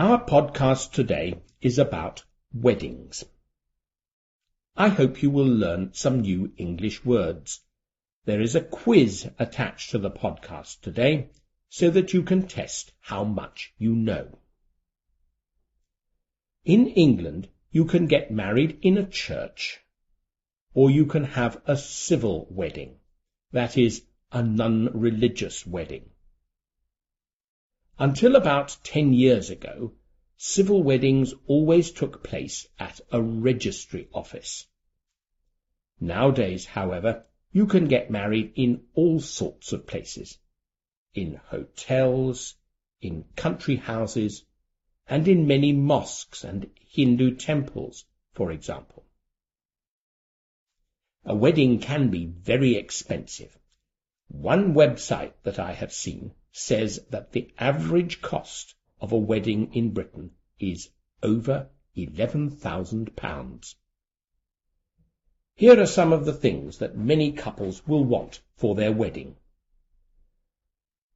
Our podcast today is about weddings. I hope you will learn some new English words. There is a quiz attached to the podcast today so that you can test how much you know. In England, you can get married in a church, or you can have a civil wedding, that is, a non-religious wedding. Until about ten years ago, civil weddings always took place at a registry office. Nowadays, however, you can get married in all sorts of places. In hotels, in country houses, and in many mosques and Hindu temples, for example. A wedding can be very expensive. One website that I have seen says that the average cost of a wedding in Britain is over £11,000. Here are some of the things that many couples will want for their wedding.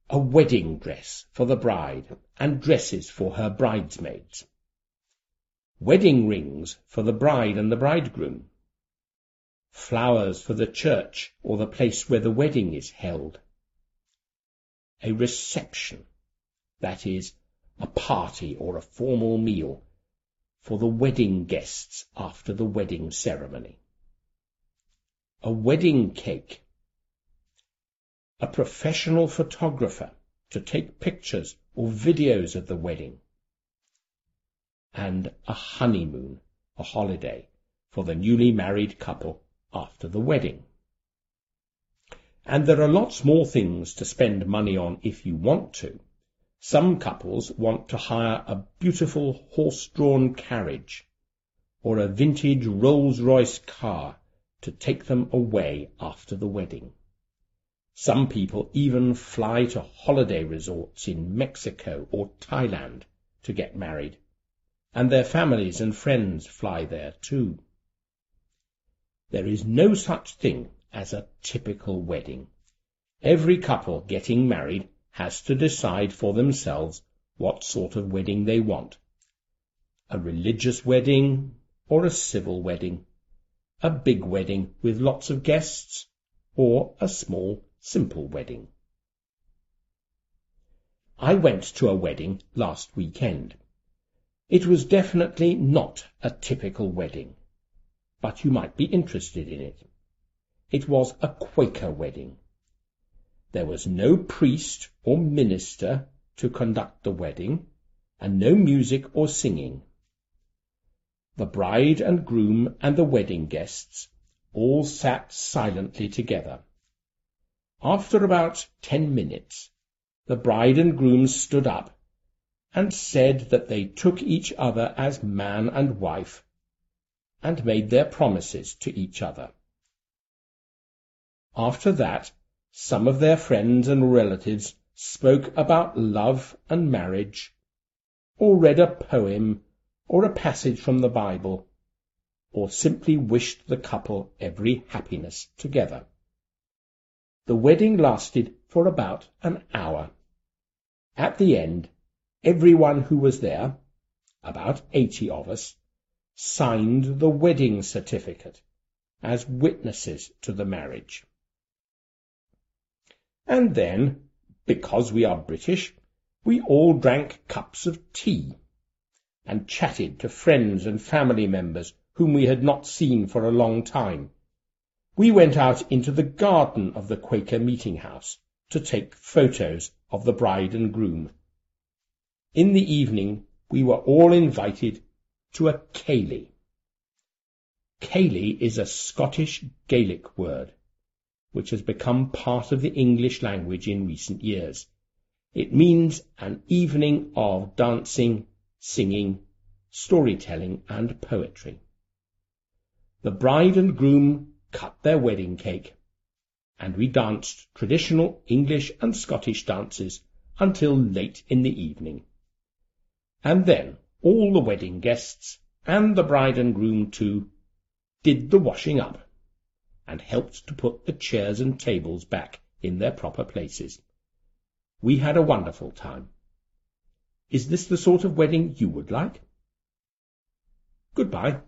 A wedding dress for the bride and dresses for her bridesmaids. Wedding rings for the bride and the bridegroom. Flowers for the church or the place where the wedding is held a reception, that is, a party or a formal meal for the wedding guests after the wedding ceremony. A wedding cake. A professional photographer to take pictures or videos of the wedding. And a honeymoon, a holiday for the newly married couple after the wedding. And there are lots more things to spend money on if you want to. Some couples want to hire a beautiful horse-drawn carriage or a vintage Rolls-Royce car to take them away after the wedding. Some people even fly to holiday resorts in Mexico or Thailand to get married, and their families and friends fly there too. There is no such thing as a typical wedding. Every couple getting married has to decide for themselves what sort of wedding they want. A religious wedding or a civil wedding, a big wedding with lots of guests, or a small, simple wedding. I went to a wedding last weekend. It was definitely not a typical wedding, but you might be interested in it. It was a Quaker wedding. There was no priest or minister to conduct the wedding, and no music or singing. The bride and groom and the wedding guests all sat silently together. After about ten minutes, the bride and groom stood up and said that they took each other as man and wife and made their promises to each other. After that, some of their friends and relatives spoke about love and marriage, or read a poem or a passage from the Bible, or simply wished the couple every happiness together. The wedding lasted for about an hour. At the end, everyone who was there, about eighty of us, signed the wedding certificate as witnesses to the marriage. And then, because we are British, we all drank cups of tea and chatted to friends and family members whom we had not seen for a long time. We went out into the garden of the Quaker meeting house to take photos of the bride and groom. In the evening, we were all invited to a ceilidh. Ceilidh is a Scottish Gaelic word which has become part of the English language in recent years. It means an evening of dancing, singing, storytelling and poetry. The bride and groom cut their wedding cake, and we danced traditional English and Scottish dances until late in the evening. And then all the wedding guests, and the bride and groom too, did the washing up and helped to put the chairs and tables back in their proper places. We had a wonderful time. Is this the sort of wedding you would like? Goodbye.